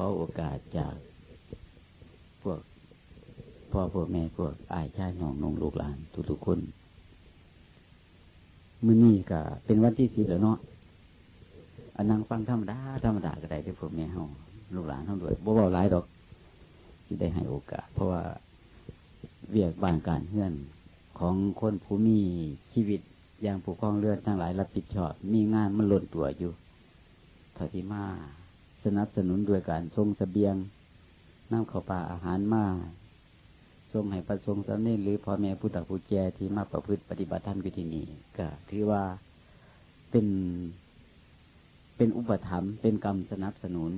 ขอโอกาสจากพวกพ่อพวกแม่พวกอายชายน้องนงลูกหลานทุกๆคนมื้อนี้ก็เป็นวันที่สิบแล้วเนาะอันนั่งฟังธรรมดาธรรมดาก็ได้ที่พวกแม่เฮาลูกหลานเฮาด้วยบ่เว้าหลายดอกที่ได้ให้โอกาส เพราะว่าเวียกบ้านการเฮือนของคนผู้มีชีวิตอย่างผู้ครองเรือนทั้งหลายรับผิดชอบ มีงานมันล้นตัวอยู่ท่าที่มา สนับสนุนด้วยการส่งสเสบียงน้ำข้าวปลาอาหารมาส่งให้ประสงค์สำเร็จหรือพ่อแม่ผู้ตักผู้แก่ที่มาประพฤติปฏิบัติธรรมอยู่ที่นี่ก็ถือว่าเป็นเป็นอุปถัมภ์เป็นกรรมสนับสนุน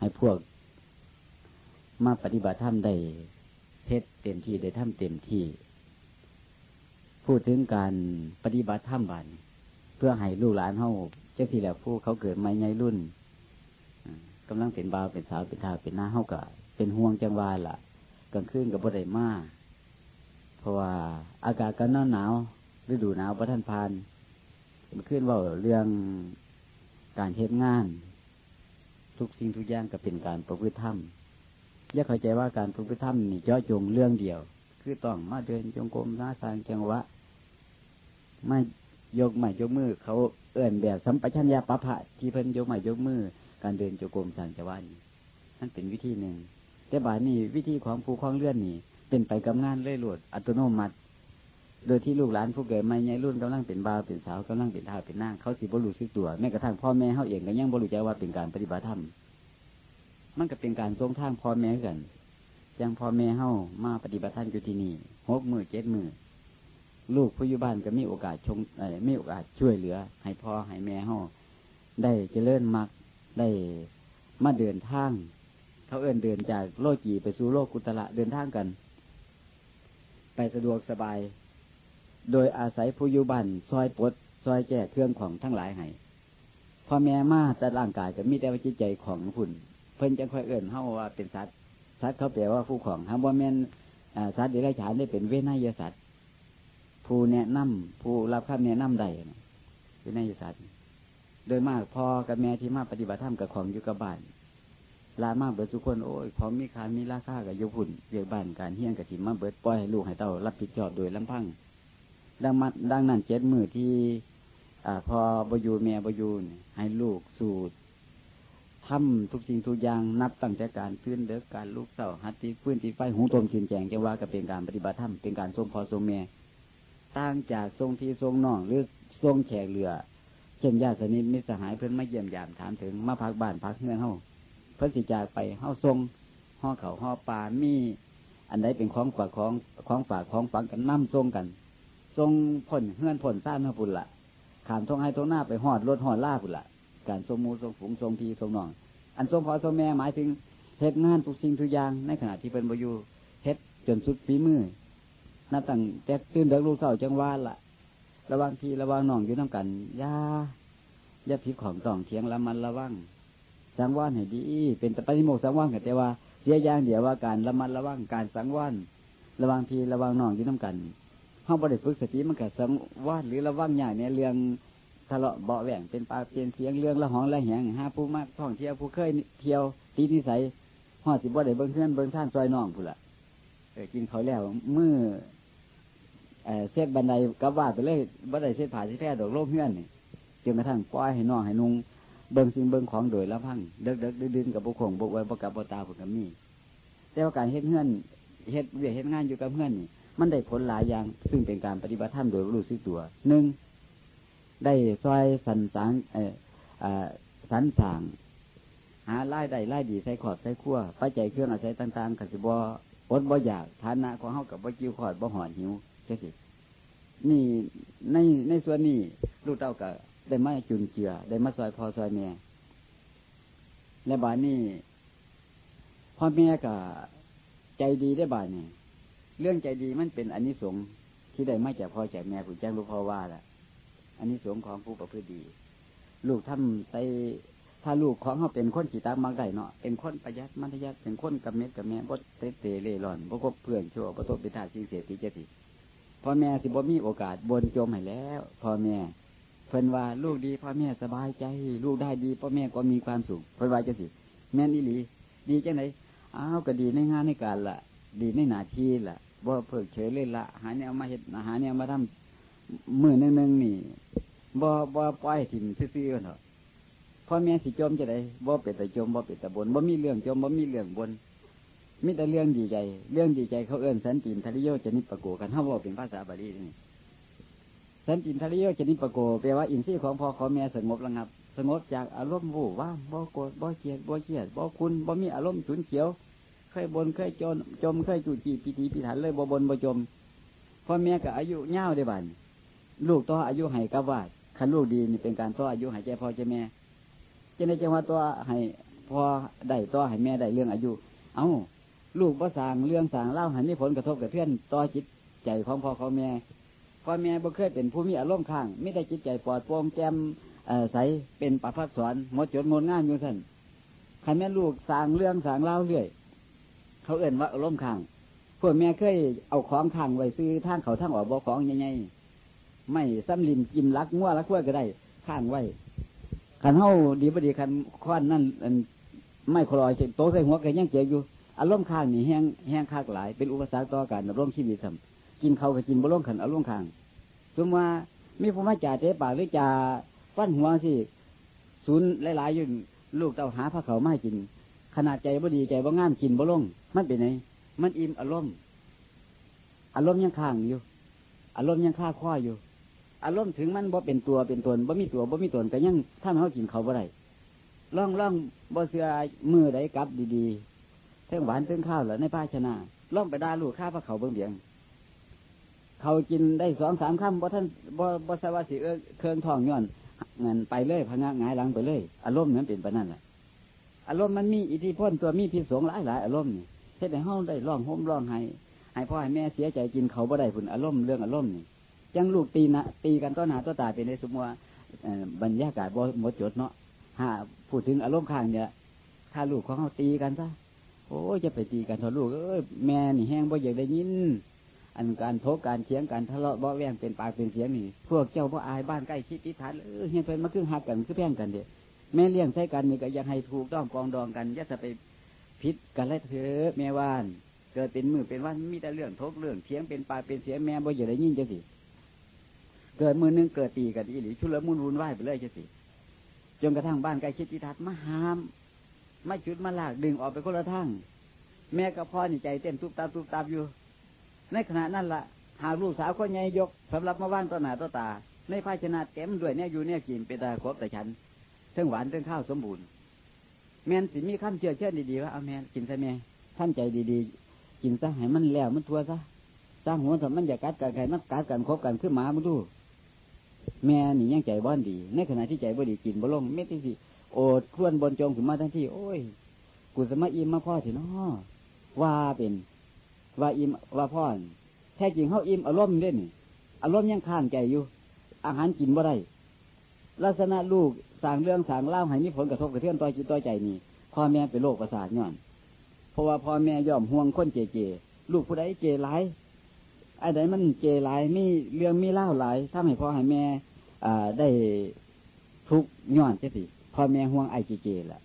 ให้พวกมาปฏิบัติธรรมได้เพชรเต็มที่ได้ทำเต็มที่ พูดถึงการปฏิบัติธรรมบันเพื่อให้ลูกหลานเฮาเจ้าที่แล้วผู้เขาเกิดม่ไงรุ่น กำลังเป็นบ่าวเป็นสาวเป็นทาเป็นหน้าเฮากะเป็นห่วงจังหวาล่ะกลางคืนกับบ่ได้มาเพราะว่าอากาศก็หนาวหนาวฤดูหนาวประท่านพานขึ้นว่าเรื่องการเทศงาน ทุกสิ่งทุกอย่างก็เป็นการประพฤติธรรมอย่าเข้าใจว่าการประพฤติธรรมนี่เจาะจงเรื่องเดียว คือต้องมาเดินจงกรมนาสางจังหวะไม่ยกไม่ยกมือ เขาเอื่นแบบสัมปชัญญะปะพะที่เพิ่นยกไม่ยกมือ การเดินจงกรมสางจังหวะนี่นั่นเป็นวิธีหนึ่ง แต่บานี้วิธีของผู้คล้องเลื่อนนี่ เป็นไปกับงานเรื่อยหลดอัตโนมัติ โดยที่ลูกหลานผู้เกิดมาใหญ่รุ่นกำลังเป็นบ่าวเป็นสาวกำลังเป็นท่าเป็นนางเขาสิบรู้สึกตัวแม้กระทั่งพ่อแม่เขาเองก็ยังบรู้ใจว่าเป็นการปฏิบัติธรรมมันก็เป็นการทรงทางพ่อแม่กันยังพ่อแม่เฮามาปฏิบัติธรรมอยู่ที่นี่หกมือเจ็ดมือลูกผู้อยู่บ้านก็มีโอกาสชงไม่โอกาสช่วยเหลือ ให้พ่อให้แม่เฮาได้เจริญมัก ได้มาเดินทาง เขาเอื้นเดินจากโลกีไปสู่โลกกุตละเดินทางกัน ไปสะดวกสบาย โดยอาศัยผู้ยุบันซอยปดซอยแก้เครื่องของทั้งหลายให้พอแม่มาแต่ร่างกายจะมีแต่วิจิตใจของผุ่น เพิ่นจะค่อยเอื้นเฮาว่าเป็นสัตว์สัตว์เขาแปลว่าผู้ของฮะว่าแม่นสัตว์เดรัจฉานได้เป็นเวนยสัตว์ผู้แนะนำผู้รับคำแนะนำใดเวนยสัตว์ โดยมากพอกับแม่ที่มาปฏิบัติธรรมกับของอยู่กับบ้านลามากเบิดทุกคนโอ้ยของมีคามีราคากับยุพุ่นเรียกบ้านการเฮี้ยงกับถิ่มาเบิดปล่อยให้ลูกให้เต้ารับผิดชอบโดยลำพังดังมัดดังนั้นเจ็ดมือที่อ่าพอบยูแม่บยูนให้ลูกสูตรทำทุกสิ่งทุกอย่างนับตั้งแต่การพื้นเด็กการลูกเต่าหัตติพื้นตีไฟหูตมขินแจงจะว่าก็เป็นการปฏิบัติธรรมเป็นการทรงพอทรงแม่ต่างจากทรงที่ทรงน้องหรือทรงแขกเรือ เช่นญาติสนิทมิตรสหายเพื่อนมาเยี่ยมยามถามถึงมาพักบ้านพักเงื่อนเฮาเพิ่นสิจากไปเฮาทรงห่อเขาห่อปลามีอันใดเป็นของฝากของของฝากของฝังกันนั่มทรงกันทรงผลเฮือนผลซ่านเฮาพุ่นละขามทรงให้ทรงหน้าไปหอดรถหอดล่าพุ่นละการทรงมูทรงฝูงทรงพีทรงน้อง อันทรงพอทรงแม่หมายถึงเฮ็ดงานทุกสิ่งทุกอย่างในขณะที่เป็นบอยู่เฮ็ดจนสุดฝีมือนับตั้งแต่ตื่นเด็กลูกเสาจังว่าละ ระวังพี่ระวังน้องอยู่น้ากันยาอย่าพิบของต้องเทียงละมันระวังสังวรให้ดี เป็นปฏิโมกสังวรกันแต่ว่าเสียอย่างเดียวว่าการระมัดระวังการสังวรระวังทีระวังน้องอยู่น้ากันห้องบริฝึกสติมันกับสังวรหรือระวังใหญ่ในเรื่องทะเลาะเบาแหว่งเป็นปากเปลี่ยนเสียงเรื่องละหองละแหงห้าผู้มากท่องเที่ยวผู้เคยเที่ยวตีนิสัยห่อสิบ่ได้เบิ้งเพื่อนเบิ้งท่านซอยน้องผู้ละเออกินเขาแล้วมือ เออเส็บันไดกับว่าไปเลยบันไดเส็ผ่าที่แท้ดอกโลกเพื่อนนี่จนกระทั่งปล่อยให้น้องให้นุงเบิ่งสิ่งเบิ่งของโดยละพังเด็กเด็กดื้อกับบุคคลบุกไว้บกับบุตาบุกับมีแต่ว่าการเฮ็ดเงื่อนเฮ็ดเวียเฮ็ดงานอยู่กับเงื่อนนี่ มันได้ผลหลายอย่างซึ่งเป็นการปฏิบัติธรรมโดยรู้สึกตัวหนึ่งได้ซอยสันสางเอ่อสันสางหาไล่ได้ไล่ดีใส่ขอดใส่ขั้วปัจจัยเครื่องอาศัยต่างๆกับสิบอดบ่อยากฐานะของเฮากับบ่จิ้วขอดบ่หอนหิว ใช่สินี่ในในส่วนนี้ลูกเต้ากับได้มาจุนเจือ ได้มาซอยพอซอยแม่และบานนี้พ่อแม่ก็ใจดีได้บานนี่เรื่องใจดีมันเป็นอนนิสงส์ที่ได้มาจากพ่อจากแม่ผู้แจ้งรู้พ่อว่าล่ะอันนี้สงของผู้ประพฤติดี ลูกทำไปถ้าลูกของเขาเป็นคนขีตามากได้เนาะเป็นคนประหยัดมัธยัติเป็นคนกับเม็ดกับแม่บดเตะเตะเล่ร่อนบกบเพื่อนชั่วประตบปิตาสิ่งเสียติเจติ พ่อแม่สิบ่มีโอกาสบนโจมให้แล้วพ่อแม่เพิ่นว่าลูกดีพ่อแม่สบายใจ ลูกได้ดีพ่อแม่ก็มีความสุขเพิ่นว่าจะสิแม่นอีหลี ดีจังไหนอ้าวก็ดีในงานในการละดีในหน้าที่ละบ่เพิกเฉยเลยละหาเนี่ยมาเห็ดหาเนี่ยมาทำมือนึงนึงนี่บ่บ่ปล่อยถิ่มซื่อๆเถอะพ่อแม่สิจมจะได้บ่เป็นแต่จมบ่เป็นแต่บนบ่มีเรื่องจมบ่มีเรื่องบน มีแต่เรื่องดีใจ เรื่องดีใจเขาเอื้อนสันตินทริโยจนิปโกกันถ้าว่าเป็นภาษาบาลีนี่สันตินทริโยจนิปโกแปลว่าอินทรีย์ของพ่อของแม่สงบระงับ สงบจากอารมณ์วูว่าบ่โกรธบ่เกลียดบ่เกลียดบ่คุณบ่มีอารมณ์ฉุนเฉียวเคยบนเคยจนจมเคยจูจีปีติปีถันเลยบ่บนบ่จมพ่อแม่ก็อายุเง่าได้บันลูกต่ออายุให้กับว่าคันลูกดีนี่เป็นการต่ออายุให้ใจพ่อใจแม่จะในจังหวะตัวให้พอได้ต่อให้แม่ได้เรื่องอายุ เอ้า ลูกภาษางเรื่องสางเล่าให้มีผลกระทบกับเพื่อนต่อจิตใจของพ่อของแม่พ่อแม่บ่เคยเป็นผู้มีอารมณ์ข้างไม่ได้จิตใจปลอดโปร่งแจ่มใสเป็นปัพักสอนหมดจดงดงานอยู่ท่านใครแม่ลูกสางเรื่องสางเล่าเรื่อย เขาเอื่นว่าอารมณ์ข้างพวกแม่เคยเอาของข้างไว้ซื้อทางเขาทางออกบ่ของยังไงไม่ซ้ำลิมกิมรักงัวรักขั้วก็ได้ข้างไว้ขันเฮาดีบดีขันควันนั่นไม่คลอยโตใส่หัวกันยังเจียอยู่ อารมณ์ข้างนี่แห้งแห้งคากหลาย เป็นอุปสรรคต่อการดำรงชีวิตทำกินเขาก็กินบ่ลงขันอารมณ์ข้างสมว่ามีผู้มาจ่าเจ๊ปากหรือจ่าฟันหัวสิศูนย์หลายๆอยู่ลูกเต่าหาพระเขาไม่กิน ขนาดใจบ่ดีใจบ่งามกินบ่ลงมันเป็นไงมันอิ่มอารมณ์อารมณ์ยังข้างอยู่ อารมณ์ยังข้าข้ออยู่ อารมณ์ถึงมันบ่เป็นตัวเป็นตนบ่มีตัวบ่มีตนแต่ยังถ้าเขากินเขาบ่ได้ล่องล่องบ่เสือมือใดกลับดีๆ ท่งหวานเท่งข้าวเหรอในภาชนะล่องไปด่าลูกข้าพระเขาเบื้องเบียง เขากินได้สองสามคำบ่ท่านบ่บ่สวัสดิ์เออเครื่องทองย้อนเงินไปเลยพังงายหลังไปเลย อารมณ์นั้นเป็นไปนั่นแหละอารมณ์มันมีอิทธิพลตัวมีพิษสงหลายหลายอารมณ์นี่เฮ็ดให้ห้องได้ร้องห่มร้องไห้ให้พ่อให้แม่เสียใจกินเขาบ่ได้ผุนอารมณ์เรื่องอารมณ์นี่ยังลูกตีนะตีกันต้อหนาต้อตายเป็นในสมมติว่าบรรยากาศบ่หมดจดเนาะหาพูดถึงอารมณ์ข้างเนี่ยถ้าลูกของเขาตีกันซะ โอ้จะไปตีกันทอลูกเอ้ยแม่นี่แห้งบ่อยากได้ยิน อันการโทการเถียงการทะเลาะบาแวงเป็นปากเป็นเสียงนี่ พวกเจ้าพ่อายบ้านใกล้ชิดทิฐานเออเฮียเพิ่นมาคือหักกันคือแพ่งกันเดียแม่เลี้ยงใช้กันนี่ก็ยังให้ถูกต้องกองดองกันอย่าจะไปพิษกันและเถอะแม่ว่านเกิดเป็นมือเป็นวันมีแต่เรื่องทกเรื่องเถียงเป็นปากเป็นเสียงแม่บ่อย่าได้ยินจะสิเกิดมือนึงเกิดตีกันอีหลีชุลมุนวุ่นวายไปเลยจะสิจนกระทั่งบ้านใกล้ชิดทิทัศมาห้าม ไม่จุดมาลากดึงออกไปคนละทางแม่กับพ่อนี่ใจเต้นตุบตาตุบตาอยู่ ในขณะนั้นละ่ะ หาลูกสาวคนใหญ่ยกสำหรับมาว่านต่อหน้าต่อตา ในภาชนะแก้มด้วยเนี่ยอยู่เนี่ยกินเป็นตาครบแต่ฉันเทั้งหวานเทั้งข้าวสมบูรณ์แมนสิมีคำเชื่อเชื่อดีๆว่าเอาแมนกินซะแม่ท่านใจดีๆ กินซะให้มันแล้วมันทัวซะสร้างหัวถ้ามันอยากัดกันใครมันกัดกันคบกันขึ้นมามันดู แม่นี่ยังใจบ้านดี ในขณะที่ใจบ่ดีกินบ่ลงเม็ดที่สิ โอดครวนบนจงขึ้นมาทันทีโอ้ย กูสมาอิมมาพ่อถึงนาะว่าเป็น ว่าอิมว่าพ่อแท้จริงเขาอิมอารมณ์เล่นอารมณ์ยังข้างใจอยู่ อาหารกินบ่ได้ลักษณะลูกสางเรื่องสางเล่าให้มีผลกระทบกระเทือนต่อจิตต่อใจนี่พ่อแม่เป็นโรคประสาทย้อน เพราะว่าพ่อแม่ย่อมห่วงคนเจเจลูกผู้ใดเจร้ายไอ้ใดมันเจร้ายมีเรื่องมีเล่าหลายถ้าให้พ่อให้แม่ อ่าได้ทุกย้อนเจสิ พ่อแม่ห่วงไอ้เจเจละ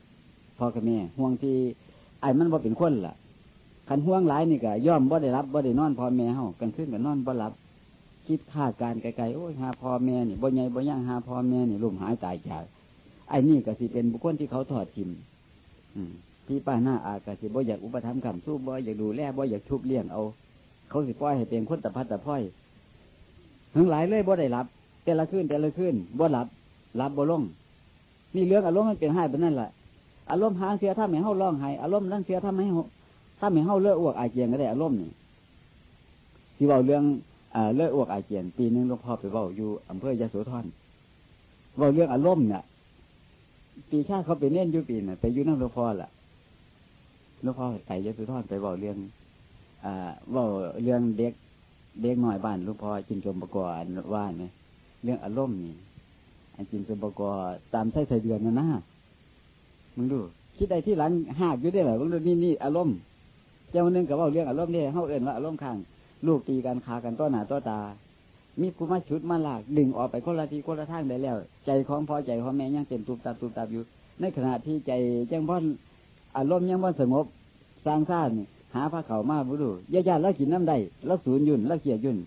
พ่อกับแม่ห่วงที่ไอ้มันบ่เป็นคนล่ะขันห่วงหลายนี่ก็ย่อมบ่ได้รับบ่ได้นอนพ่อแม่เฮากันขึ้นกับนอนบ่รับ คิดค่าการไกลๆโอ้ยหาพ่อแม่นี่บ่ใหญ่บ่ย่างหาพ่อแม่นี่ลุ่มหายตายจากไอ้นี่ก็สิเป็นบุคคลที่เขาถอดทิมที่ป้าหน้าอากาสิบ่อยากอุปถัมภ์คำสู้บ่อยากดูแลบ่อยากทุบเลี้ยงเอา เขาสิปล่อยให้เป็นคนตะพัดตะพ้อยทั้งหลายเลยบ่ได้รับ แต่ละขึ้นแต่ละขึ้นบ่หลับ รับบ่ลง นี่เรื่องอารมณ์มันเป็นให้แบบนั้นแหละอารมณ์หางเสียถ้าไม่เฮาร้องไห้อารมณ์นั่งเสียถ้าไม่ถ้าไม่เฮาเลืออวกอาเจียนก็ได้อารมณ์นี่ที่เบาเรื่องเลืออวกอาเจียน ปีนึงหลวงพ่อไปเบาอยู่อำเภอยะโสธรเบาเรื่องอารมณ์เนี่ยปีชาเขาไปเล่นยู่ปีน่ะไปอยู่นั่งหลวงพ่อแหละหลวงพ่อไปยะโสธรไปเบาเรื่องอ่าเบาเรื่องเด็กเด็กหน่อยบ้านหลวงพ่อจินจมประกอบว่าเนี่ยเรื่องอารมณ์นี่ อันจินจมประกอบตามไส้ใส่เดือนนะนะมึงดู คิดใดที่หลังหากอยู่ได้เหรอมึงดูนี่นี่อารมณ์เจ้าหนึ่งกับว่าเรื่องอารมณ์นี่เขาเอื่นว่าอารมณ์ข้างลูกตีกันคากันต้อหนาต้อตา มีกูมาชุดมาหลากดึงออกไปคนละทีคนละทางได้แล้ว ใจของพอใจของแม่ยังเต็มตูบตาตูบตาอยู่ ในขณะที่ใจจังพ่อนอารมณ์ยังว่าสงบสร้างซ่านหาพระเขามาบุรุษญาติแล้วกินน้ำได้แล้วสูญยุ่นแล้วเกียดยุ่น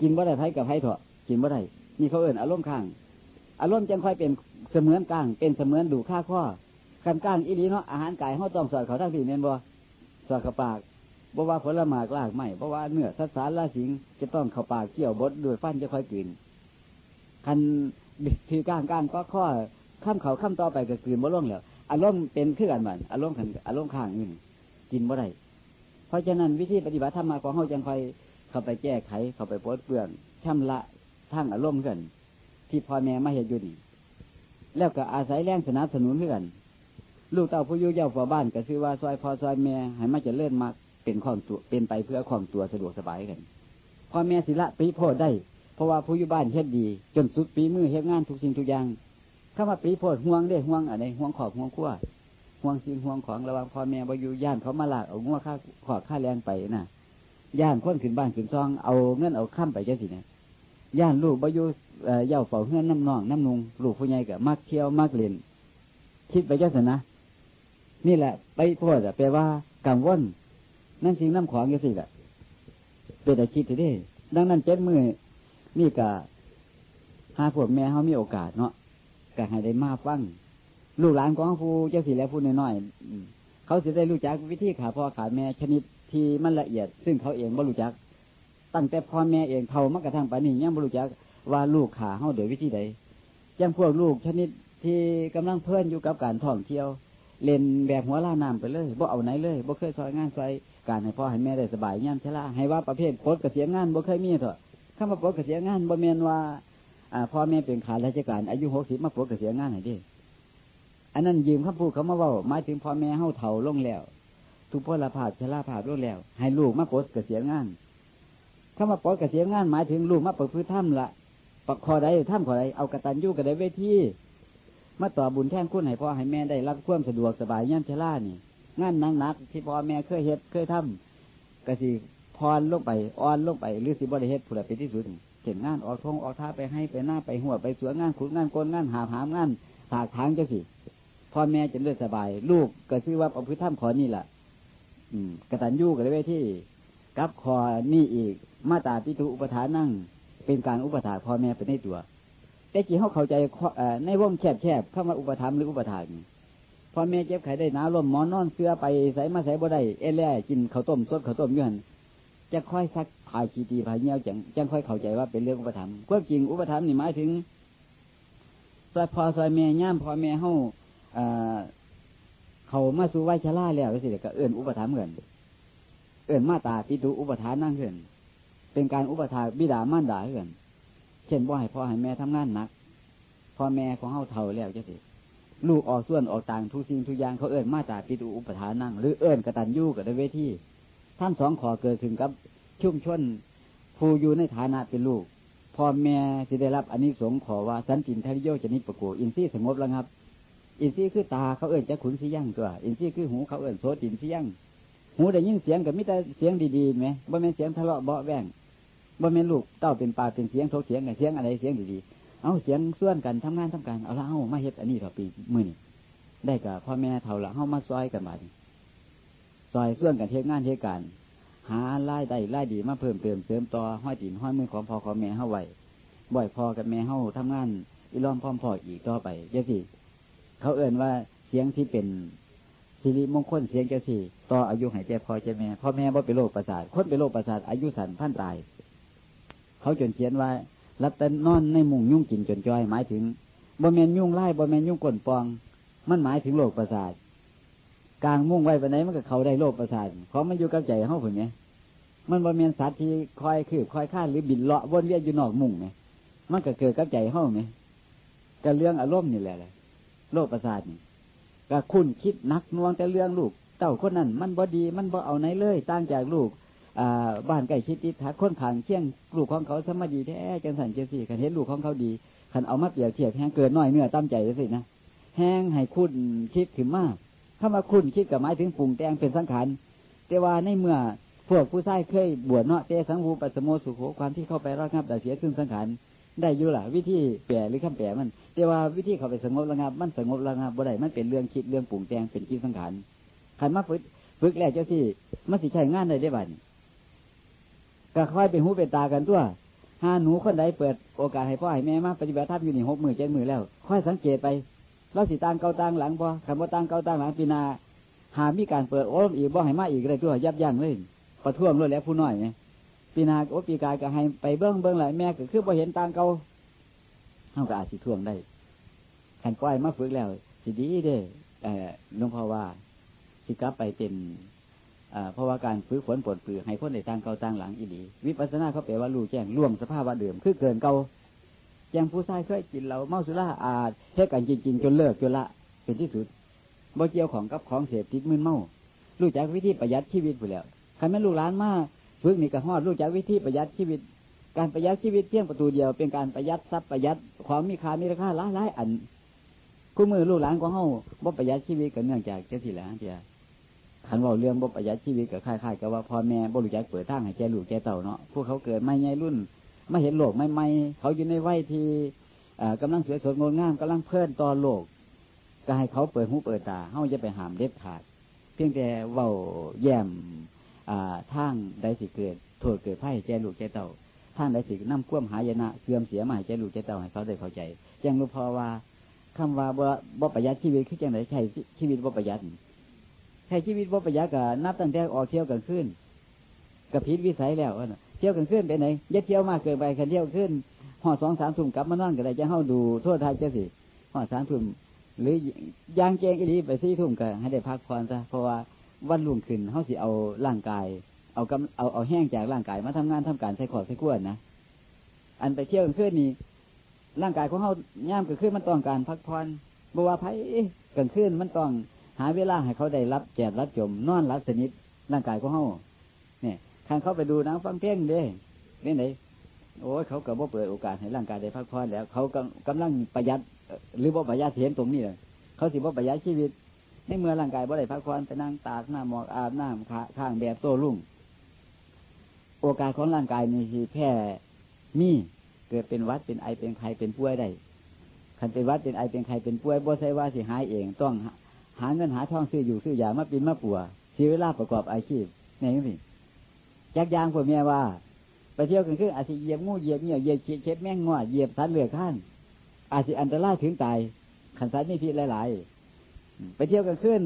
กินบ่ได้ไผกับไผเถอะกินบ่ได้นี่เขาเอื่นอารมณ์ข้าง อารมณ์จังค่อยเป็นเสมือนกลาง เป็นเสมือนดูค่าข้อกันกลางอีลีเนาะอาหารกายเขาต้องสอดเขาทั้งสี่เมนบ่สอดกระปากบ่ว่าผลไม้กลากไม่เพราะว่าเนื้อสัตว์สารละสิงจะต้องเข้าปากเกี่ยวบดด้วยฟันจะค่อยกินคันถือกลางกลางก็ข้อข้ามเขาข้ามต่อไปก็คืนบ่ล่งแล้วอารมณ์เป็นขึ้นกันมันอารมณ์ขันอารมณ์ข้างอื่นกินบ่ได้เพราะฉะนั้นวิธีปฏิบัติธรรมของเขาจังค่อยเข้าไปแก้ไขเข้าไปปลดเปลื้องชำระทั้งอารมณ์กัน ที่พ่อแม่มาเห็นอยู่นี่ แล้วก็อาศัยแรงสนับสนุนเพื่อนลูกเต่าผู้ยุ่ยเย้าฝ่าบ้านก็คือว่าซอยพอซอยแม่ให้มาจะเลื่อนมาเป็นความตัวเป็นไปเพื่อความตัวสะดวกสบายกันพ่อแม่ศิละปีโพดได้ เพราะว่าผู้ยุ่บ้านเฮ็ดดี จนสุดปีมือเฮ็ดงานทุกสิ่งทุกอย่างข้ามาปีโพดห่วงได้ห่วงอะไรห่วงขอบห่วงขั้วห่วงสิ่งห่วงของระวังพ่อแม่บอยู่ย่านเขามาลากเอางัวค่าขอค่าแรงไปน่ะย่านคนขึ้นบ้านขึ้นซองเอาเงินเอาข้ามไปจ้าสิเนี่ย ย่านลูกบอยู่เย่าเฝ้าเฮือนน้ำนองน้ำนุงลูกผู้ใหญ่กับมักเที่ยวมักเล่นคิดไปจ้าสนะ นี่แหละ ไปพูดแปลว่ากังวลนั่นสิ่งน้ำของยังสิแหละเป็นแต่คิดทีเด้ดังนั้นเจ็ดมือนี่กะหาพวกแม่เขามีโอกาสเนาะก็ให้ได้มาฟังลูกหลานของผู้เจ้าสิแล้วผู้น้อยๆเขาจะได้รู้จักวิธีขาพ่อขาแม่ชนิดที่มันละเอียด ซึ่งเขาเองไม่รู้จัก ตั้งแต่พ่อแม่เองเท่ามากระทั่งปานนี้ยังไม่รู้จักว่าลูกขาเขาเดือวิธีใดยังพวกลูกชนิดที่กำลังเพลินอยู่กับการท่องเที่ยว เล่นแบบหัวล่าน้ำไปเลยบ่เอาไหนเลยบ่เคยซอยงานซอยการให้พ่อให้แม่ได้สบายย่ำชะลาให้ว่าประเภทปลดเกษียณงานบ่เคยมีเถอะข้ามาปลดเกษียณงานบ่เมนว่าอ่าพ่อแม่เป็นขาราชการอายุหกสิบมาปลดเกษียณงานไหนดิอันนั้นยืมคำพูดเขามาว่าหมายถึงพ่อแม่เฮาเฒ่าลงแล้ว ทุกพลภาพชราภาพลงแล้ว ให้ลูกมาปลดเกษียณงาน ข้ามาปลดเกษียณงานหมายถึงลูกมาประพฤติธรรมละปักคอใดถ้ำขอใดเอากระตันยู่กระไดเวทีมาต่อบุญแท่งคุณให้พ่อให้แม่ได้รับความสะดวกสบายย่ำชะล่านี่งานนักนักที่พ่อแม่เคยเฮ็ดเคยทำกระสิพรลงไปอ่อนลงไปหรือสิบริเฮ็ดผู้ใดเป็นที่สุดเห็นงานออกทงออกท่าไปให้ไปหน้าไปหัวไปสวนงานขุดงานกลงานหาหามงานถากทางจะสิพ่อแม่จะเลือดสบาย ลูกก็ชื่อว่าเอาพื้นถ้ำขอนี่แหละอืมกระตันยู่กับเลยที่กับคอนี่อีก มาตาปิทุอุปทานนั่ง เป็นการอุปถาพ่อแม่เป็นในตัว แต่จีเขาเข้าใจในวงแคบๆเข้ามาอุปธรรมหรืออุปถากพอแม่เจ็บไข้ได้หนาวลมหมอนนอนเสื้อไปใส่มาใส่บ่ได้เอเล่กินข้าวต้มสดข้าวต้มยื่นจะค่อยซักผายขีตีผายเงี้ยวจังจังค่อยเข้าใจว่าเป็นเรื่องอุปธรรมความจริงอุปธรรมนี่หมายถึงซอยพอซอยแม่ย่ามพอแม่เฮาเขามาสู่ไวัยชราแล้วก็สิก็เอื่นอุปธรรมเกินเอื่นมาตาปิตุอุปทานนั่งเกิน เป็นการอุปถาบิดามารดาเกินเช่นว่าให้พ่อให้แม่ทำงานหนักพ่อแม่ของเขาเท่าแล้วจะสิลูกออกส่วนออกต่างทุกสิ่งทุกอย่างเขาเอิญมาจากปิตุอุปทานนั่ง หรือเอิญกระตันยู่กับในเวทีท่านสองขอเกิดขึ้นกับชุ่มชนผู้อยู่ในฐานะเป็นลูกพ่อแม่จะได้รับอันนี้สงขอว่าสันตินทริโยจะนิปโกอินทรีย์สงบแล้วครับ อินทรีย์คือตาเขาเอิญจะขุนสียั่งตัว อินทรีย์คือหูเขาเอิญโสตินสียั่งหูได้ยินเสียงกับมิต่เสียงดีๆไหมบ่เป็นเสียงทะเลาะเบาแวง บ่แม่นลูกเต้าเป็นปลาเป็นเสียงโทเสียงไงเสียงอะไรเสียงดีๆเอาเสียงส่วนกันทำงานทำการเอาละเอามาเฮ็ดอันนี้ต่อปีมือนี่ได้กับพ่อแม่เท่าละเฮามาซอยกันมาซอยส่วนกันเทงานเทการหาไล่ได้ไล่ดีมาเพิ่มเติมเสริมต่อห้อยตีนห้อยมือของพ่อของแม่เฮาไว้บ่อยพอกับแม่เฮาทำงานอีล้อมพร้อมพ่ออีกต่อไปเจ้าสิเขาเอ่นว่าเสียงที่เป็นสิริมงคลเสียงเจ้าสิต่ออายุหายใจพอใจแม่พ่อแม่บ่เป็นโรคประสาทคนเป็นโรคประสาทอายุสั้นพันตาย เขาจนเขียนไว่ารับแต่นอนในมุงยุ่งกินจนจอย หมายถึงบ่แมนยุ่งไล่บ่แมนยุ่งกลนปอง มันหมายถึงโรคประสาทกลางมุ่งไว้ไปไหนมันก็เขาได้โรคประสาทเพราะมันอยู่กับใจเขาผุนเนี่ยมันบ่แมนสัตว์ที่คอยคือคอยข้าหรือบินเลาะวนเวียนอยู่นอกมุ่งเนี่ยมันก็เกิดกับใจเขาไหมก็เรื่องอารมณ์นี่แหละโรคประสาทนี่ก็คุณคิดนักน่วงแต่เรื่องลูกเต่าคนนั้นมันบ่ดี มันบ่เอาไหนเลยตั้งจากลูก บ้านใกล้ชิดติดทักคนขางเชี่ยงลูกของเขาสมาดีแท้จังสันเจสี่ขันเห็นลูกของเขาดีขันเอามาเปรียบเทียบแห้งเกินน้อยเนื้อตั้มใจสินะแห้งให้คุณคิดถึงมากถ้ามาคุณคิดกับไม้ถึงปรุงแต่งเป็นสังขารแต่ว่าในเมื่อพวกผู้ชายเคยบวชเนาะเตสังวูปัสโมสุโขความที่เข้าไประงับแต่เสียซึ่งสังขารได้อยู่ล่ะวิธีแปลหรือคำแปลมัน แต่ว่าวิธีเขาไปสงบระงับ มันสงบระงับบ่ได้มันเป็นเรื่องคิดเรื่องปรุงแต่งเป็นกิจสังขารขันมาฝึกฝึกแล้วเจ้าที่มันสิใช้งานได้ได้บัด ก็ค่อยเป็นหูเป็นตากันตัวหาหนูคนใดเปิดโอกาสให้พ่อให้แม่มาปฏิบัติธรรมอยู่นี่หกมือเจ็ดมือแล้ว ค่อยสังเกตไปเราสิตางเกาตางหลังบ่ขันบ่ตางเกาตางหลังปีนา หามีการเปิดโอ้มอีกบ่ให้มาอีกเลยตัวยับยั้งเลยประท้วงเลยแล้วผู้น้อยไงปีนาโอ้ปีกายก็ให้ไปเบิ้งเบิ้งหลายแม่ก็คือพอเห็นตางเกาเขาก็อาจสิท่วงได้ขันก้อยมาฝึกแล้วสิดีเด้อหลวงพ่อว่าสิกลับไปเป็น เพราะว่าการฝึกฝนปลดปลือให้คนในทางเก่าต่างหลังอีดีวิปัสสนาเขาแปลว่ารู้แจ้งล่วงสภาพว่าเดิมคือเกินเก่าแจ้งผู้ชายเคยกินเราเมาสุราอาจเท่กันจริง ๆ จนเลิกจนละเป็นที่สุดบ่เกี่ยวของกับของเสพติดมึนเมารู้จักวิธีประหยัดชีวิตไปแล้วใครไม่รู้ร้านมาฝึกนี่ก็ฮอดรู้จักวิธีประหยัดชีวิต การประหยัดชีวิตเพียงประตูเดียวเป็นการประหยัดทรัพย์ประหยัดของมีค่ามีราคาหลายหลายอันคู่มือลูกหลานของเฮาบ่ประหยัดชีวิตก็เนื่องจากเจ้าที่หลานเดีย ขันว่าเรื่องบ่ประหยัดชีวิตกับค่ายๆกับว่าพ่อแม่บ่รู้จักเปิดทางให้แก่ลูกแก่เต่าเนาะพวกเขาเกิดไม่ใหญ่รุ่น ไม่เห็นโลกไม่ไม่เขาอยู่ในวัยที่กำลังสวยสดงดงามกำลังเพลินต่อโลก ก็ให้เขาเปิดหูเปิดตาเฮาจะไปหามเด็ดขาด เพียงแต่เว้าแย่มทางใดสิเกิดโทษเกิดไพ่แก่ลูกแก่เต่าทางใดสินำควมหายนะเสื่อมเสียมาให้แก่ลูกแก่เต่าให้เขาได้เข้าใจจังรู้พอว่าคำว่าบ่บ่ประหยัดชีวิตคือจังไดใช้ชีวิตบ่ประหยัด ใช้ชีวิตบ่ประหยัดกับนับตั้งแต่ออกเที่ยวกันขึ้นกับพิษวิสัยแล้วเที่ยวกันขึ้นไปไหนยัดเที่ยวมากเกินไปคันเที่ยวขึ้นห่อสองสามทุ่มกลับมานอนกันได้จะเข้าดูทั่วไทยเจ้าสิห่อสามทุ่มหรือยางแจงอีดีไปสี่ทุ่มกันให้ได้พักผ่อนซะเพราะว่าวันรุ่งขึ้นเขาสิเอาร่างกาย เอากำเอาเอาแห้งจากร่างกายมาทำงานทำการใส่ขอดใส่ขั้วนะอันไปเที่ยวกันขึ้นนี่ร่างกายของเขาย่ามกันขึ้นมันต้องการพักผ่อนบัวไผ่กันขึ้นมันต้อง หาเวลาให้เขาได้รับแจกรับจมนอนรับสนิทร่างกายของเขาเนี่ยทางเขาไปดูนังฟังเพลงเด้เป็นไหนโอ้ยเขาก็บ่เปิดโอกาสให้ร่างกายได้พักผ่อนแล้ว เขากำกำลังประหยัด หรือบ่าประหยัดเห็นตรงนี้เลยเขาสิบ่ประหยัดชีวิตในเมื่อร่างกายบ่ได้พักผ่อนไปนั่งตากหน้าหมอกอาบน้ำข้างแบบโต้รุ่ง โอกาสของร่างกายนี่สิแพร่มีเกิดเป็นวัดเป็นไอเป็นไข้เป็นป่วยได้คันเป็นวัดเป็นไอเป็นไข้เป็นป่วยบ่ใช่ว่าสิหายเองต้อง หาเงินหาทองซื้ออยู่ซื้อยามาปินมาปัวเสียเวลาประกอบอาชีพในนี้สิจักยางพวกเมียว่า ไปเที่ยวกันคืออาจจะเหยียบงูเหยียบเหี่ยวเหยียบเช็ดแม่งงอเหยียบสันเหลือขั้นอาจจะอันตรายถึงตายขันสันนี่พิษหลายๆไปเที่ยวกันขึ้น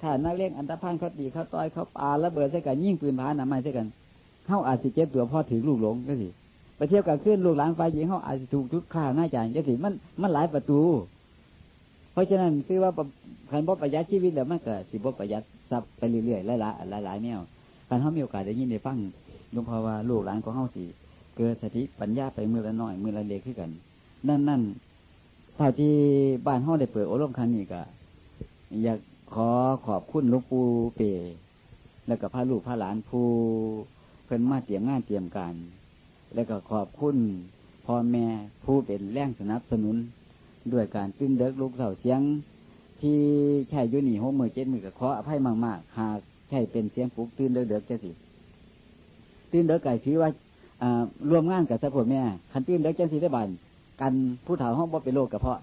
ถ้านักเลี้ยงอันตรพันเขาตีเขาต่อยเขาปาระเบิดใส่กันยิ่งปืนพาหนาไม้ใส่กันเข้าอาจจะเจ็บตัวพ่อถือลูกหลงก็สิไปเที่ยวกันขึ้นลูกหลานไฟยิงเขาอาจจะถูกทุกข้าหน้าจ่ายก็สิมันมันหลายประตู เพราะฉะนั้นคือว่าขันบ่ประหยัดชีวิตแล้วมันก็สิบ่ประหยัดทรัพย์ไปเรื่อยๆหลายๆหลายๆแนวการเขามีโอกาสได้ยินได้ฟังหลวงพ่อว่าลูกหลานของเขาสิเกิดสติปัญญาไปมือละน้อยมือละเล็กขึ้นกัน นั่นนั่นเท่าที่บ้านห้องได้เปิดโอรมคันนี้ก็อยากขอขอบคุณลูกปูเปแล้วก็พาลูกพาหลานผู้เพิ่นมาเตรียมงานเตรียมการ แล้วก็ขอบคุณพ่อแม่ผู้เป็นแรงสนับสนุน ด้วยการตื้นเด็กลูกเสาเสียง ที่แค่ยุนี่หกมือเจ็ดมือกับขออภัยมากๆหากแค่เป็นเสียงปลุกตื้นเด็กเด็กจะสิตื้นเด็กไก่ถือว่าอ่ารวมงานกับสะพวกแม่คันตื้นเด็กจังสีได้บันกันผู้ถ่าห้องบ่เป็นโรคกระเพาะ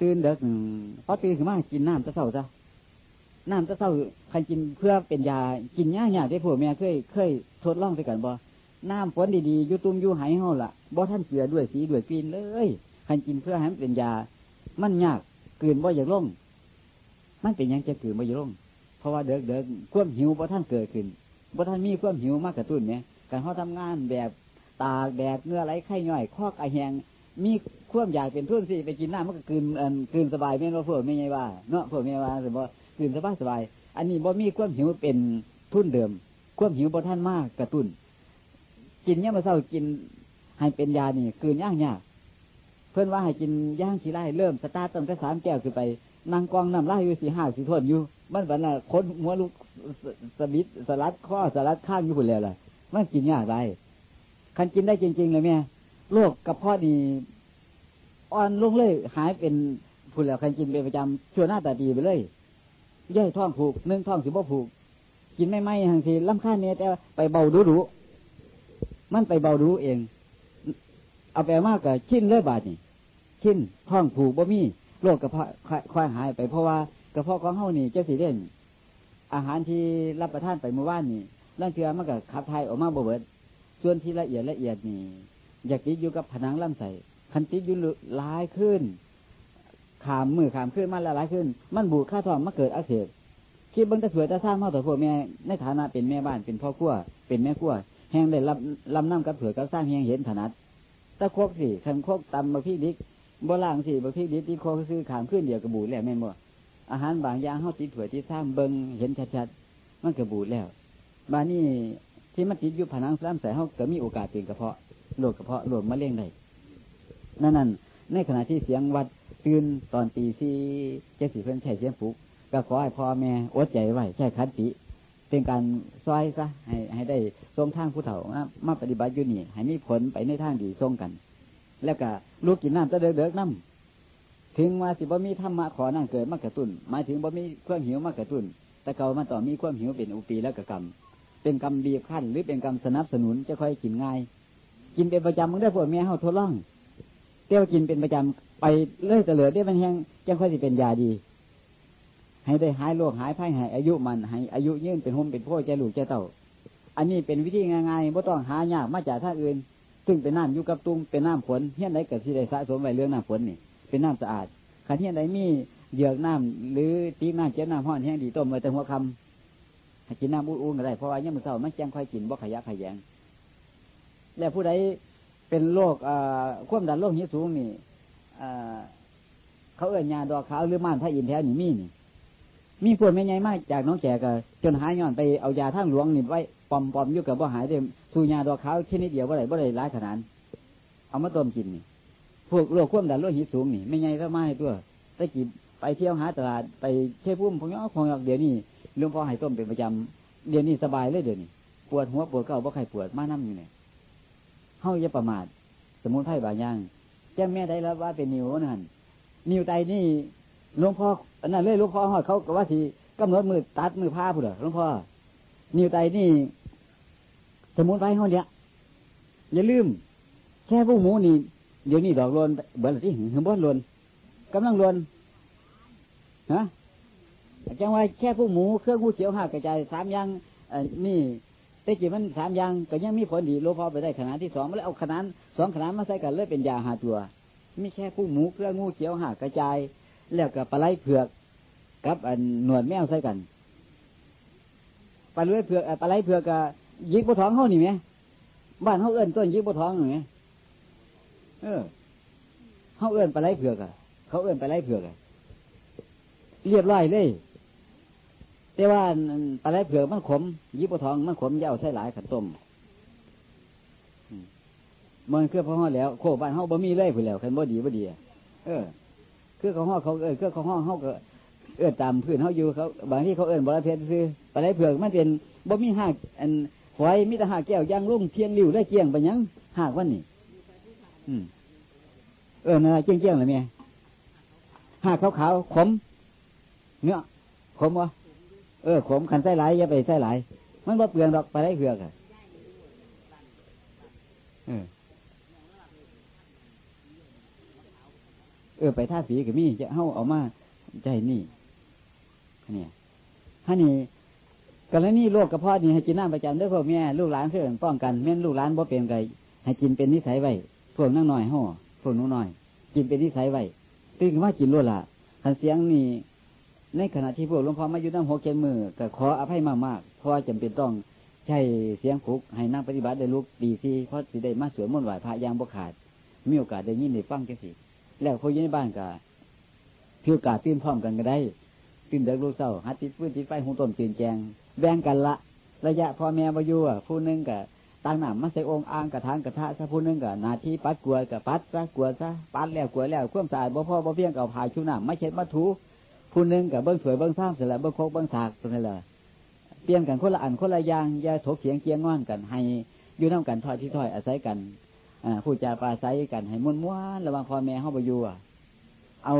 ตื้นเด็กเพราะตื้นขึ้นมากินน้ำจะเศร้าจ้ะน้ำจะเศร้าใครกินเพื่อเป็นยากินยาหยาได้พวแม่เคยเคยทดลองไปกันบ่น้ำฝนดีๆอยู่ตุ้มอยู่หายห้อละบ่ท่านเกลือด้วยสีด้วยกลิ่นเลย คันกินเพื่อให้มันเป็นยา มันยากกืนบ่อยากล่งมันเป็นยังจะกืนบ่อยากล่งเพราะว่าเด็กเด็กความหิวบ่ท่านเกิดขึ้นบ่ท่านมีความหิวมากกระตุ้นเนี่ยการเขาทำงานแบบตากแดดเนื้อไหลไข่ย่อย คอกไอแหงมีความอยากเป็นทุ่นสิไปกินน้ำมันก็กืนกืนสบายไม่ว่าพวกไม่ไงว่าเนาะพวกไม่ว่าสมมติกืนสบายสบาย อันนี้บ่มีความหิวเป็นทุนเดิม ความหิวบ่ท่านมากกระตุ้นกินเนี่ยมาเศร้ากินให้เป็นยานี่กืนย่างยาก เพื่อนว่าให้กินย่างขี้ไล่เริ่มสตาร์ตตั้งแต่สามแก้วขึ้นไปนางกองน้ำไล่อยู่สี่ห้าสี่ทนอยู่ มันแบบน่ะคนหัวลูกสบิดสลัดข้อสลัดข้างอยู่คนเดียวเลยมันกินยากไรคันกินได้จริงๆเลยแม่โรคกระเพาะดีอ่อนลงเลย หายเป็นพูดแล้วคันกินเป็นประจำชั่วหน้าต่ปีไปเลยย่อยท้องผูกนึ่งท้องสิบ่ผูก กินไม่ไม่ทังทีล้ำค่าเนี่ยแต่ไปเบาดูดูมันไปเบาดูเอง เอาไปมากกับชิ้นเลยบาทนี่ ชิ้นท้องผูกบ่มีโรคกระเพาะค่อยหายไปเพราะว่ากระเพาะของเฮานี่เจะสีเด่นอาหารที่รับประทานไปเมื่อวานนี่ร่างเทือมันก็ขับถ่ายออกมาบ่เบิด ส่วนที่ละเอียดละเอียดนี่อยากติดอยู่กับผนังลำไส้คันติดอยู่หลายขึ้นขามมือขามขึ้นมันละลายขึ้น มันบูดค่าท้องมาเกิดอักเสบคิดบังตะสวยตะสร้างมาต่อพวกแม่ในฐานะเป็นแม่บ้านเป็นพ่อขั้วเป็นแม่ขั้วแห้งได้รับลำน้ำกับเถื่อกับสร้างแห้งเห็นถนัดตะโคกสิคันโคกตำมาพี่ดิก บ่ล่างสิบ่พี่ดิกที่โคกซื้อขามขึ้นเดียวกระบูดแล้วแม่นบ่อาหารบางอย่างเขาติดถื่อที่สร้าเบิงเห็นชัดๆมันกระบูดแล้วบานี่ที่มันติดอยู่ผนังลำไส้เขาก็มีโอกาสเป็นกระเพาะโรคกระเพาะโรคมะเร็งได้นั่นนั่นในขณะที่เสียงวัดตื่นตอนตีสี่เจ็ดสี่เพื่อนใช้เสียงปลุกก็ขอให้พ่อแม่อดใจไว้ใช้คันติเป็นการซอยซะให้ให้ได้ทรงทางผู้เฒ่ามาปฏิบัติอยู่นี่ให้มีผลไปในทางดีทรงกัน แล้วก็ลูกกินน้ำจะเดือดเดือดน้ำถึงมาสิบ่มีธรรมะขอนั่งเกิดมากกระตุ้นหมายถึงบ่มีครื่องหิวมากกระตุ้น แต่เก่ามันต่อมีความหิวเป็นอุปีแล้วกกรรม เป็นกรรมบีบขั้นหรือเป็นกรรมสนับสนุนจะค่อยกินง่าย กินเป็นประจำมึงได้พวกเมียเฮาทดลองเตี้ยวกินเป็นประจำไปเลื่อยเหลือได้มันแห้งจังค่อยสิเป็นยาดี ให้ได้หายโรคหายภัยหายอายุมันให้อายุยืนเป็นห่มเป็นพ่อใจลูกใจเต่าอันนี้เป็นวิธีง่ายๆไม่ต้องหายากมาจากท่าอื่น ซึ่งเป็นน้ำอยู่กับตุ้งเป็นน้ำฝนเฮี้ยนไหนเกิดที่ได้สะสมไว้เรื่องน้ำฝนนี่ เป็นน้ำสะอาดขันเฮี้ยนไหนมีเหยือกน้ำหรือตีน้ำเจ้าน้ำห้อนแห้งดีต้มไว้แต่หัวคำห้กินน้ำอุ่นๆก็ได้เพราะว่ายังมือเศร้ามันแจ้งค่อยกินบ่ขยะขยงแล้วผู้ใดเป็นโรคความดันโรคหิสูงนี่เขาเอื้อนยาดอกขาวหรือม่านพระอินทร์แท้นี่มีนี่ มีพวกไม่ใหญ่มากจากน้องแก่ก็จนหายย้อนไปเอายาทั้งหลวงนี่ไว้ ปอมปอมยู่กับบ่หายเด้สูยาดอกขาวแค่นิดเดียวบ่ได้บ่ได้ร้ายขนาดเอามาต้มกินนี่พวกโรคความดันโรคหิวสูงนี่ไม่ใหญ่ก็มาให้ตัวตะกี้ไปเที่ยวหาตลาดไปเที่พุ่มพงยอพงยอกเดี๋ยวนี้ลุงพ่อให้ต้มเป็นประจำเดี๋ยวนี้สบายเลยเดี๋ยวนี้ปวดหัวปวดเก่าบ่ใครปวดมานั่งอยู่เนี่ยเฮาอย่าประมาทสมุนไพรบางอย่างแจ้าแม่ได้แล้วว่าเป็นนิวนั่นนิวไตนี่หลวงพ่ออันนั้นเลยหลวงพ่อหอดเขาก็ว่าสิกำหนดมือตัดมือผ้าผู้เด้อหลวงพ่อ นิวไตนี่ สมุนไพรเขาเนี่ยอย่าลืม แค่พวกหมูนี่ เดี๋ยวนี้ดอกรวนเบิร์ที่หึงบ่รวนกำลังรวนฮะจังว่าแค่พวกหมูเครื่องหูเขียวหักกระจายสามอย่างนี่แต่กี่มันสามอย่างก็ยังมีผลดีโลพอไปได้ขนาดที่สองมาแล้วเอาขนาดสองขนาดมาใส่กันเลยเป็นยาหาตัวมีแค่ผู้หมูเครื่องงูเขียวหากระจาย แล้วกับปลาไหลเผือก กับอันหนวดแมวใส่กัน ปลาไหลเผือกปลาไหลเผือกกับยิกบท้องเขานี่ไหมบ้านเขาเอื้อนต้นยิกบท้องหรือไงเออเขาเอื้อนปลาไหลเผือกอะเขาเอื้อนปลาไหลเผือกอะเรียบร้อยเลย แต่ว่าปลาไหลเผือกมันขม ยิบทองมันขมยาวใช่หลายขันต้มมันเคือพอห่อแล้วโคบ้านห่อบ่มีเลยผู้แล้วขันบ่ดีบ่ดีเออเคือเขาห่อเขาเออเคือเขาห่อเขาก็ เอื้อตามพื้นเขาอยู่เขาบางที่เขาเอื้อนบรเพศคือปลาไหลเผือกมันเป็นบ่มีหักอันหอยมีแต่หักแก้วยางลุ่งเทียนริ้วได้เกี่ยงไปยังหักวันนี้อืม เออนะเกี่ยงเกี่ยงเลยเมียหักขาวขาวขม เนื้อขมวะเออขมขันไส้ไหลอย่าไปไส้ไหลมันบ่เปลืองดอกไปได้เผือกอะเออเออไปท่าสีกับมีจะเข้าเอามาใจนี่ เนี่ยฮะนี่กรณีโรคกระเพาะนี่ให้กินน้ำประจำด้วยพวกแม่ลูกหลานเพื่อนป้องกันแม่นลูกหลานบ่เป็นไงให้กินเป็นนิสัยไว้พวกนั่งหน่อยห่อพวกนู้หน่อย กินเป็นนิสัยไว้ตื่นว่ากินรวดละขันเสียงนี่ในขณะที่พวกหลวงพ่อมาอยู่น้ำหัวเกณมือก็ขออภัยมากๆเพราะว่าจำเป็นต้องใช้เสียงฟุกให้นั่งปฏิบัติได้ลุกดีสิเพราะสิได้มาสวดมนต์ไหวพระยางบกขาดมีโอกาสได้ยินได้ฟังกันสิแล้วคนยินบ้านก็ถือโอกาสตื่นพร้อมกันก็ได้ ตื่นเด็กลูกเศร้าหัดติดฟื้นติดไฟหูต้นตื่นแจงแบ่งกันละ ระยะพ่อแม่มาอยู่ผู้นึงกับตังหนามมาใส่องค์อ่างกระถางกระทะซะผู้นึงกับนาทีปัดกลัวกับปัดซะกลัวซะปัดแล้วกลัวแล้วควมสะอาดบ่พ่อบ่เพียงกับผาชูหน้ำไม่เช็ดมาถูผู้หนึ่งกับเบิ้งสวยเบิ้งซ้ำเสร็จแล้วเบิ้งโคกเบิ้งสากตรงนี้เลยเปลี่ยนกันคนละอันคนละอย่างอย่าถกเถียงเกียงงอนกันให้อยู่น้ากันถอยที่ถอยอาศัยกันอผู้จ่าปราศัยกันให้ม้วนม้วนระวังพ่อแม่เข้าไปอยู่เอา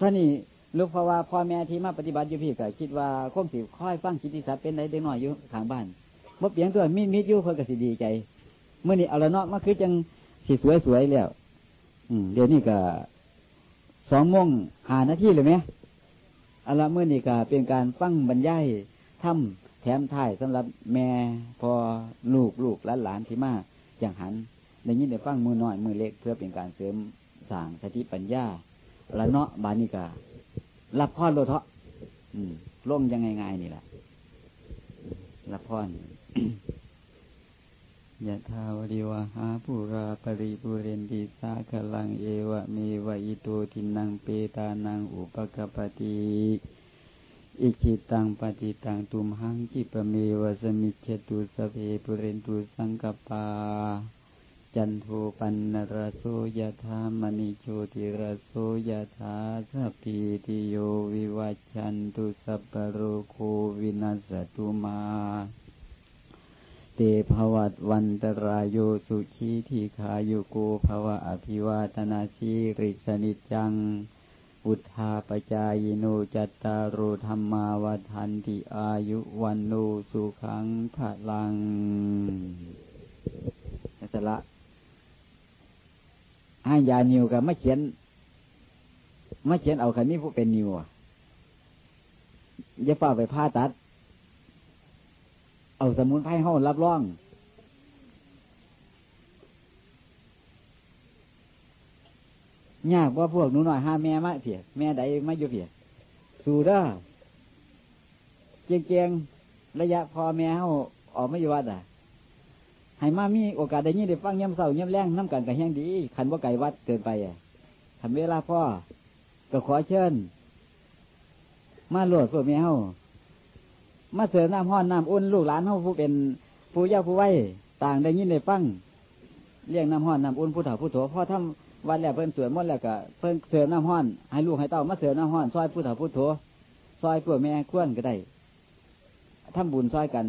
ท่านี้ ลูกเพราะว่าพ่อแม่ที่มาปฏิบัติอยู่พี่ก็คิดว่าคมสิค่อยฟังคิดทีสัตว์เป็นไรเด็กน้อยอยู่ข้างบ้านบ่เปลี่ยนตัวมีมิดอยู่เพื่อก็สิดีใจเมื่อนี้เอาละเนาะมาคือจังสิสวยสวยแล้ว อืมเดี๋ยวนี้ก็สองโมงหานาทีเลยไหมอันละเมื่อนี้ก็เป็นการฟังบรรยายถ้ำแถมท้ายสำหรับแม่พอลูกลูกหลานหลานที่มาอย่างหันในยินได้ฟังมือน้อยมือเล็กเพื่อเป็นการเสริมสร้างสติปัญญาละเนาะบานิกา รับพรโลเทาะล่งยังไงไงนี่แหละรับพรยะทาวริวหาปุราปริปุเรนติสาคลังเอวะเมวะอิโตทินังเปตานังอุปกปติอิจิตังปฏิตังตุมหังกิปเมวะสมิจตุสเพปุเรนตุสังกปา จันโทปันนรโสยธามณิโชติรโสยธาสัพพิติโยวิวัจจันตุสัพพโรโควินัสตุมาเตภวัตวันตรายโยสุขีทีขายุโกภวะอภิวาตนาชีริสนิจังอุทธาปจายโนจัตตารุธรรมาวทันติอายุวันโนสุขังภะลังสละ ให้ยานิวกับมาเขียนมาเขียนเอาคันนี้ผู้เป็นนิวอะย่าฝ่าไปผ้าตัด เอาสมุนไพรห้องรับรอง ยากว่าพวกหนูหน่อยห้าแม่มาเพียแม่ใดมาอยู่เพียสู่ด้อเจียงเจียงระยะพอแม่เขาออกไม่อยู่วัดอะ ให้มามีโอกาสได้ยินได้ฟังย่ำเศร้าย่ำแรงน้ำกันกับแห้งดีขันว่าไก่วัดเกินไปอะทำเวลาพ่อก็ขอเชิญ มาโหลดพวกแม่เขามาเสือน้ำห้อนน้ำอุ่นลูกหลานเขาผู้เป็นผู้ยาผู้ไหวต่างได้ยินได้ฟังเลี้ยงน้ำห้อนน้ำอุ่นผู้เฒ่าผู้โถพ่อทำวันแล้วเพิ่นสวยมดแล้วก็เพิ่นเสือน้ำห้อน ให้ลูกให้เต้ามาเสือน้ำห้อนซอยผู้เฒ่าผู้โถซอยพวกแม่ควนก็ได้ทำบุญซอยกัน